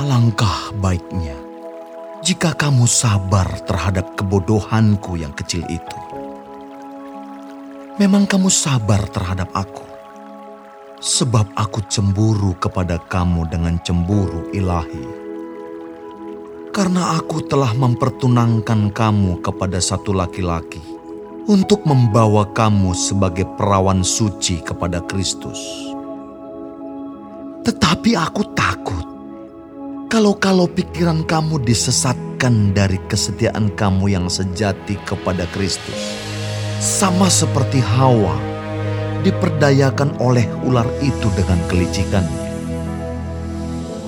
Alangkah baiknya jika kamu sabar terhadap kebodohanku yang kecil itu. Memang kamu sabar terhadap aku, sebab aku cemburu kepada kamu dengan cemburu ilahi. Karena aku telah mempertunangkan kamu kepada satu laki-laki untuk membawa kamu sebagai perawan suci kepada Kristus. Tetapi aku takut kalau-kalau pikiran kamu disesatkan dari kesetiaan kamu yang sejati kepada Kristus, sama seperti Hawa diperdayakan oleh ular itu dengan kelicikannya.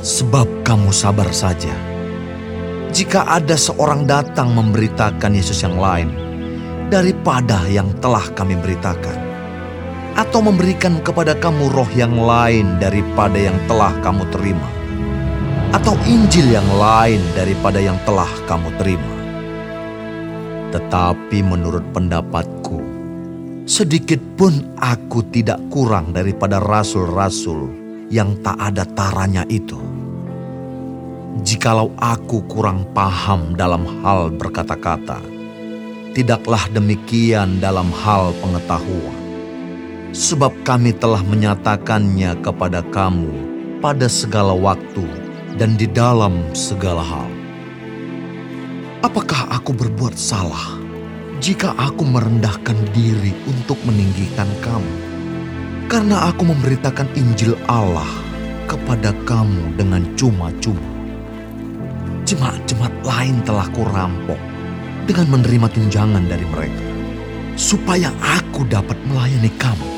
Sebab kamu sabar saja. Jika ada seorang datang memberitakan Yesus yang lain daripada yang telah kami beritakan, atau memberikan kepada kamu roh yang lain daripada yang telah kamu terima, atau Injil yang lain daripada yang telah kamu terima. Tetapi menurut pendapatku, sedikit pun aku tidak kurang daripada rasul-rasul yang tak ada taranya itu. Jikalau aku kurang paham dalam hal berkata-kata, tidaklah demikian dalam hal pengetahuan. Sebab kami telah menyatakannya kepada kamu pada segala waktu dan di dalam segala hal. Apakah aku berbuat salah jika aku merendahkan diri untuk meninggikan kamu? Karena aku memberitakan Injil Allah kepada kamu dengan cuma-cuma. Jemaat-jemaat lain telah kurampok dengan menerima tunjangan dari mereka, supaya aku dapat melayani kamu.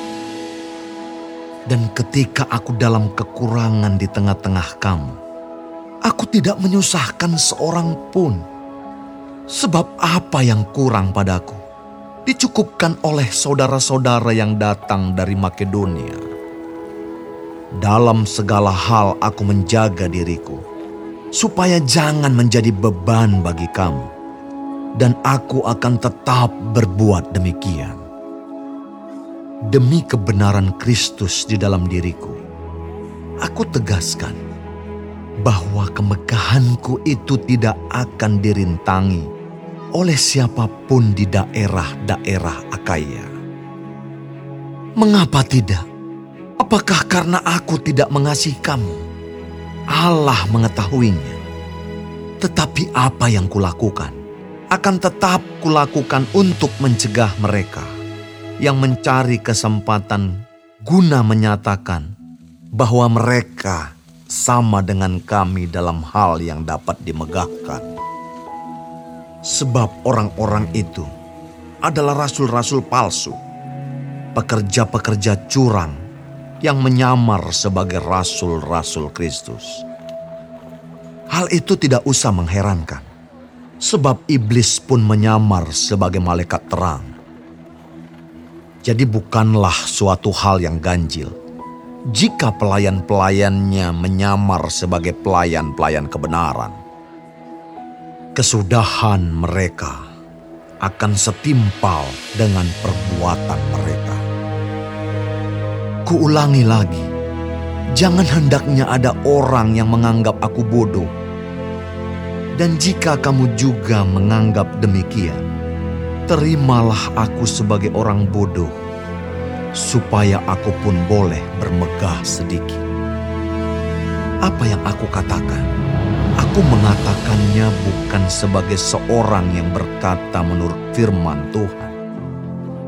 Dan ketika aku dalam kekurangan di tengah-tengah kamu, Aku tidak menyusahkan seorang pun. Sebab apa yang kurang padaku dicukupkan oleh saudara-saudara yang datang dari Makedonia. Dalam segala hal aku menjaga diriku, supaya jangan menjadi beban bagi kamu. Dan aku akan tetap berbuat demikian. Demi kebenaran Kristus di dalam diriku, aku tegaskan bahwa kemegahanku itu tidak akan dirintangi oleh siapa pun di daerah-daerah Akaya. Mengapa tidak? Apakah karena aku tidak mengasihi kamu? Allah mengetahuinya. Tetapi apa yang kulakukan akan tetap kulakukan untuk mencegah mereka yang mencari kesempatan guna menyatakan bahwa mereka sama dengan kami dalam hal yang dapat dimegahkan. Sebab orang-orang itu adalah rasul-rasul palsu, pekerja-pekerja curang yang menyamar sebagai rasul-rasul Kristus. Hal itu tidak usah mengherankan, sebab iblis pun menyamar sebagai malaikat terang. Jadi bukanlah suatu hal yang ganjil jika pelayan-pelayannya menyamar sebagai pelayan-pelayan kebenaran. Kesudahan mereka akan setimpal dengan perbuatan mereka. Kuulangi lagi, jangan hendaknya ada orang yang menganggap aku bodoh. Dan jika kamu juga menganggap demikian, terimalah aku sebagai orang bodoh supaya aku pun boleh bermegah sedikit. Apa yang aku katakan? Aku mengatakannya bukan sebagai seorang yang berkata menurut firman Tuhan,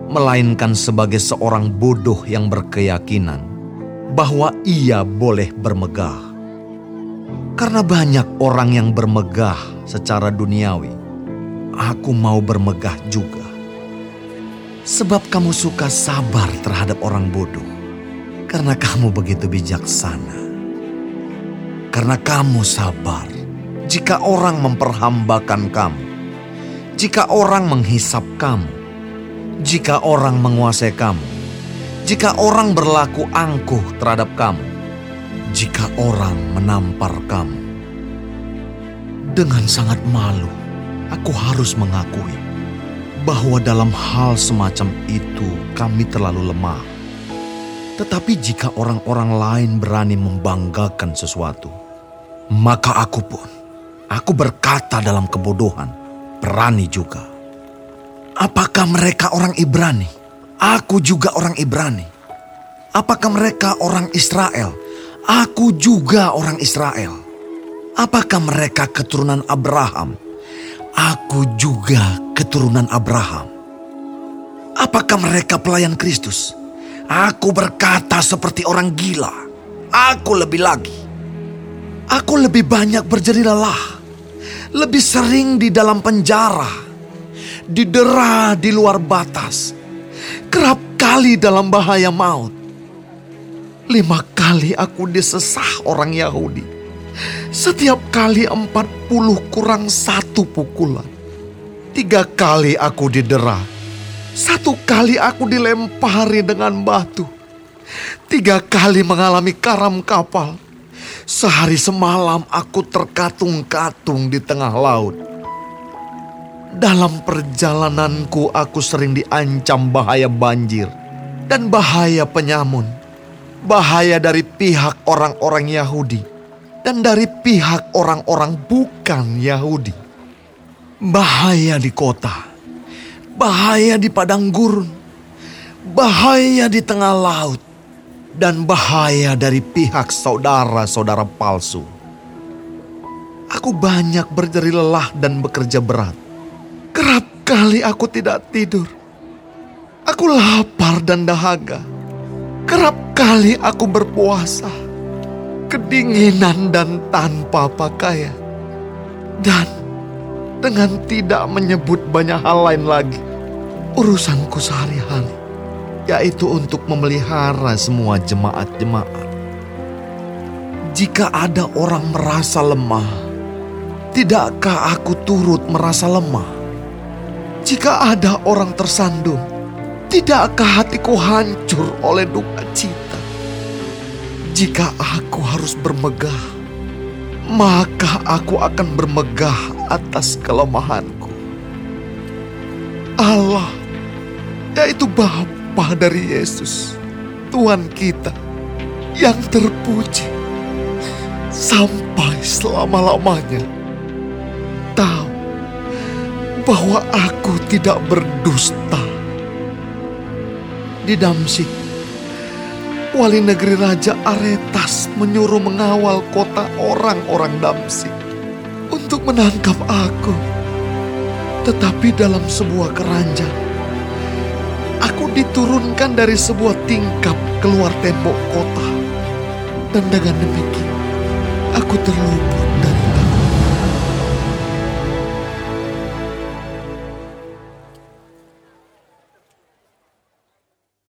melainkan sebagai seorang bodoh yang berkeyakinan bahwa ia boleh bermegah. Karena banyak orang yang bermegah secara duniawi, aku mau bermegah juga Sebab kamu suka sabar terhadap orang bodoh. Karena kamu begitu bijaksana. Karena kamu sabar jika orang memperhambakan kamu. Jika orang menghisap kamu. Jika orang menguasai kamu. Jika orang berlaku angkuh terhadap kamu. Jika orang menampar kamu. Dengan sangat malu, aku harus mengakui bahwa dalam hal semacam itu kami terlalu lemah. Tetapi jika orang-orang lain berani membanggakan sesuatu, Maka aku pun, aku berkata dalam kebodohan, berani juga. Apakah mereka orang Ibrani? Aku juga orang Ibrani. Apakah mereka orang Israel? Aku juga orang Israel. Apakah mereka keturunan Abraham? Aku juga keturunan Abraham. Apakah mereka pelayan Kristus? Aku berkata seperti orang gila. Aku lebih lagi. Aku lebih banyak berjeri lelah. Lebih sering di dalam penjara. Didera di luar batas. Kerap kali dalam bahaya maut. Lima kali aku disesah orang Yahudi. Setiap kali empat puluh kurang satu pukulan. Tiga kali aku didera satu kali aku dilempari dengan batu. Tiga kali mengalami karam kapal. Sehari semalam aku terkatung-katung di tengah laut. Dalam perjalananku aku sering diancam bahaya banjir dan bahaya penyamun. Bahaya dari pihak orang-orang Yahudi dan dari pihak orang-orang bukan Yahudi. Bahaya di kota bahaya di padang gurun, bahaya di tengah laut, dan bahaya dari pihak saudara-saudara palsu. Aku banyak berjeri lelah dan bekerja berat. Kerap kali aku tidak tidur. Aku lapar dan dahaga. Kerap kali aku berpuasa. Kedinginan dan tanpa pakaian. Dan dengan tidak menyebut banyak hal lain lagi. Urusanku sehari-hari, yaitu untuk memelihara semua jemaat-jemaat. Jika ada orang merasa lemah, tidakkah aku turut merasa lemah? Jika ada orang tersandung, tidakkah hatiku hancur oleh duka cita? Jika aku harus bermegah, maka aku akan bermegah atas kelemahanku. Allah, yaitu Bapa dari Yesus, Tuhan kita yang terpuji sampai selama-lamanya, tahu bahwa aku tidak berdusta. Di Damsik, wali negeri Raja Aretas menyuruh mengawal kota orang-orang Damsik untuk menangkap aku. Tetapi dalam sebuah keranjang, aku diturunkan dari sebuah tingkap keluar tembok kota. Dan dengan demikian, aku terluput